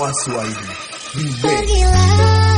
Waswahili Remix Pergilah